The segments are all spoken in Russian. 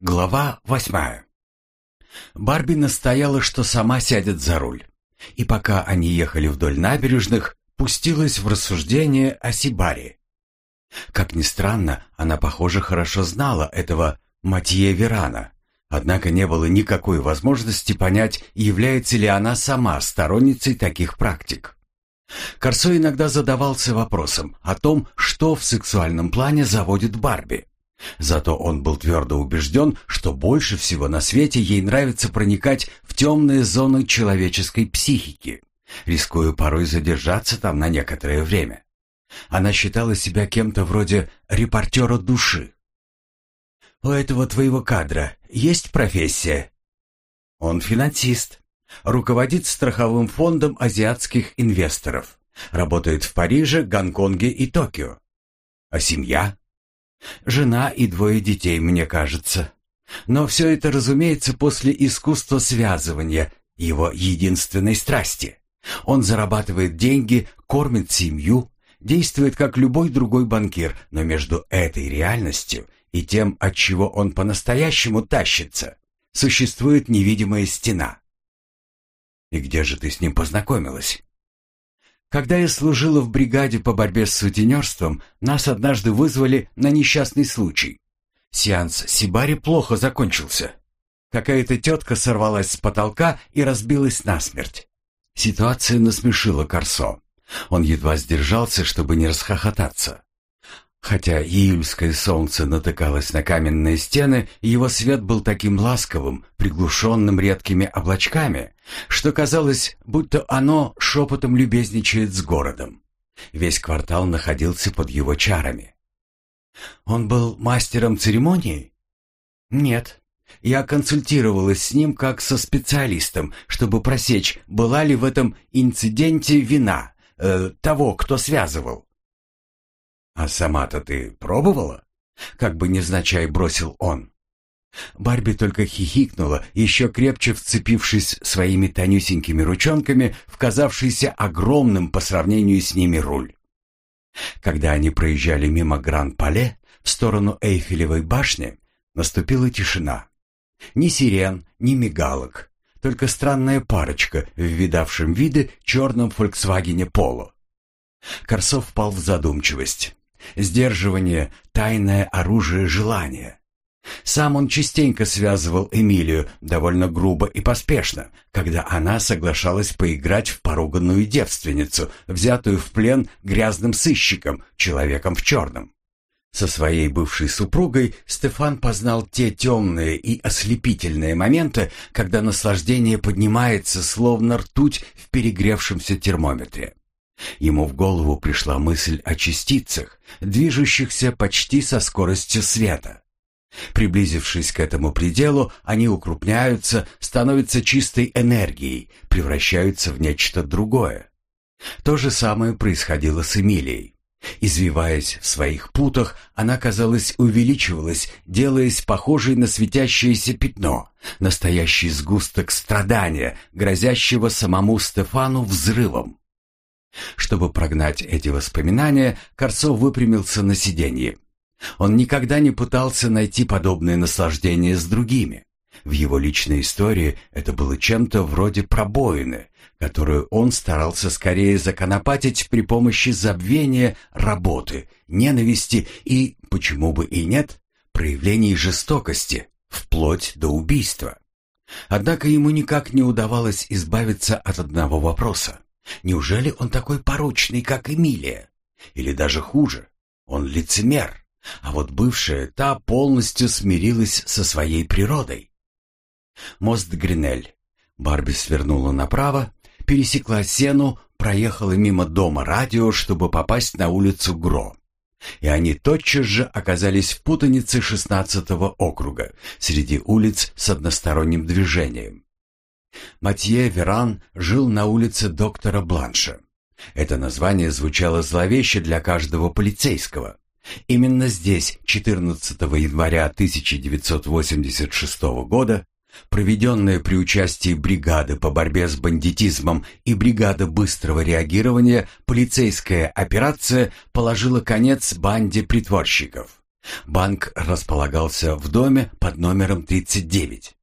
Глава восьмая. Барби настояла, что сама сядет за руль. И пока они ехали вдоль набережных, пустилась в рассуждение о Сибаре. Как ни странно, она, похоже, хорошо знала этого Матье Верана, однако не было никакой возможности понять, является ли она сама сторонницей таких практик. Корсо иногда задавался вопросом о том, что в сексуальном плане заводит Барби. Зато он был твердо убежден, что больше всего на свете ей нравится проникать в темные зоны человеческой психики, рискуя порой задержаться там на некоторое время. Она считала себя кем-то вроде репортера души. «У этого твоего кадра есть профессия?» «Он финансист, руководит страховым фондом азиатских инвесторов, работает в Париже, Гонконге и Токио. А семья?» Жена и двое детей, мне кажется. Но все это, разумеется, после искусства связывания, его единственной страсти. Он зарабатывает деньги, кормит семью, действует как любой другой банкир, но между этой реальностью и тем, от чего он по-настоящему тащится, существует невидимая стена. И где же ты с ним познакомилась? Когда я служила в бригаде по борьбе с сутенерством, нас однажды вызвали на несчастный случай. Сеанс Сибари плохо закончился. Какая-то тетка сорвалась с потолка и разбилась насмерть. Ситуация насмешила Корсо. Он едва сдержался, чтобы не расхохотаться. Хотя июльское солнце натыкалось на каменные стены, его свет был таким ласковым, приглушенным редкими облачками, что казалось, будто оно шепотом любезничает с городом. Весь квартал находился под его чарами. Он был мастером церемонии? Нет. Я консультировалась с ним как со специалистом, чтобы просечь, была ли в этом инциденте вина э, того, кто связывал. «А сама-то ты пробовала?» Как бы невзначай бросил он. Барби только хихикнула, еще крепче вцепившись своими тонюсенькими ручонками в казавшийся огромным по сравнению с ними руль. Когда они проезжали мимо Гран-Пале в сторону Эйфелевой башни, наступила тишина. Ни сирен, ни мигалок, только странная парочка в видавшем виды черном «Фольксвагене Поло». Корсов впал в задумчивость. Сдерживание — тайное оружие желания. Сам он частенько связывал Эмилию, довольно грубо и поспешно, когда она соглашалась поиграть в поруганную девственницу, взятую в плен грязным сыщиком, человеком в черном. Со своей бывшей супругой Стефан познал те темные и ослепительные моменты, когда наслаждение поднимается, словно ртуть в перегревшемся термометре. Ему в голову пришла мысль о частицах, движущихся почти со скоростью света. Приблизившись к этому пределу, они укрупняются, становятся чистой энергией, превращаются в нечто другое. То же самое происходило с Эмилией. Извиваясь в своих путах, она, казалось, увеличивалась, делаясь похожей на светящееся пятно, настоящий сгусток страдания, грозящего самому Стефану взрывом. Чтобы прогнать эти воспоминания, Корцов выпрямился на сиденье. Он никогда не пытался найти подобное наслаждение с другими. В его личной истории это было чем-то вроде пробоины, которую он старался скорее законопатить при помощи забвения работы, ненависти и, почему бы и нет, проявлений жестокости, вплоть до убийства. Однако ему никак не удавалось избавиться от одного вопроса. Неужели он такой порочный, как Эмилия? Или даже хуже, он лицемер, а вот бывшая та полностью смирилась со своей природой. Мост Гринель. Барби свернула направо, пересекла сену, проехала мимо дома радио, чтобы попасть на улицу Гро. И они тотчас же оказались в путанице шестнадцатого округа, среди улиц с односторонним движением. Матье Веран жил на улице доктора Бланша. Это название звучало зловеще для каждого полицейского. Именно здесь, 14 января 1986 года, проведенная при участии бригады по борьбе с бандитизмом и бригады быстрого реагирования, полицейская операция положила конец банде притворщиков. Банк располагался в доме под номером 39.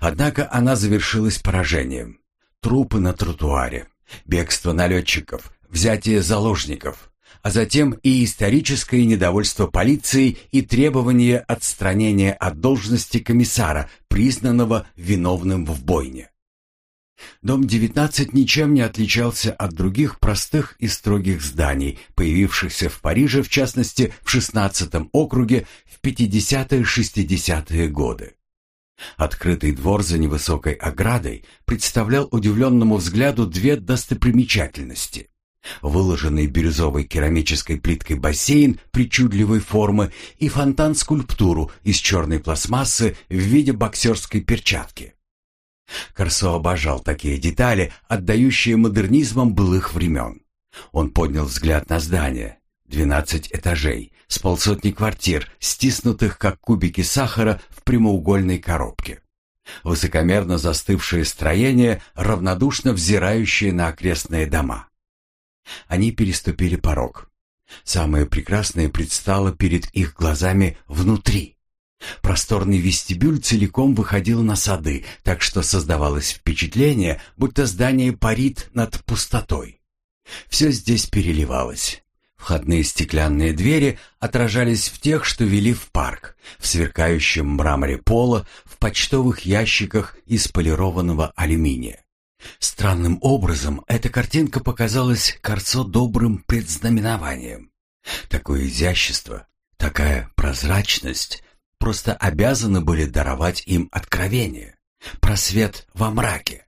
Однако она завершилась поражением. Трупы на тротуаре, бегство налетчиков, взятие заложников, а затем и историческое недовольство полицией и требование отстранения от должности комиссара, признанного виновным в бойне. Дом 19 ничем не отличался от других простых и строгих зданий, появившихся в Париже, в частности, в 16 округе в 50-60-е годы. Открытый двор за невысокой оградой представлял удивленному взгляду две достопримечательности. Выложенный бирюзовой керамической плиткой бассейн причудливой формы и фонтан-скульптуру из черной пластмассы в виде боксерской перчатки. Корсо обожал такие детали, отдающие модернизмом былых времен. Он поднял взгляд на здание. Двенадцать этажей, с полсотни квартир, стиснутых как кубики сахара в прямоугольной коробке. Высокомерно застывшее строение, равнодушно взирающее на окрестные дома. Они переступили порог. Самое прекрасное предстало перед их глазами внутри. Просторный вестибюль целиком выходил на сады, так что создавалось впечатление, будто здание парит над пустотой. Все здесь переливалось. Входные стеклянные двери отражались в тех, что вели в парк, в сверкающем мраморе пола, в почтовых ящиках из полированного алюминия. Странным образом эта картинка показалась Корцо добрым предзнаменованием. Такое изящество, такая прозрачность просто обязаны были даровать им откровение, просвет во мраке.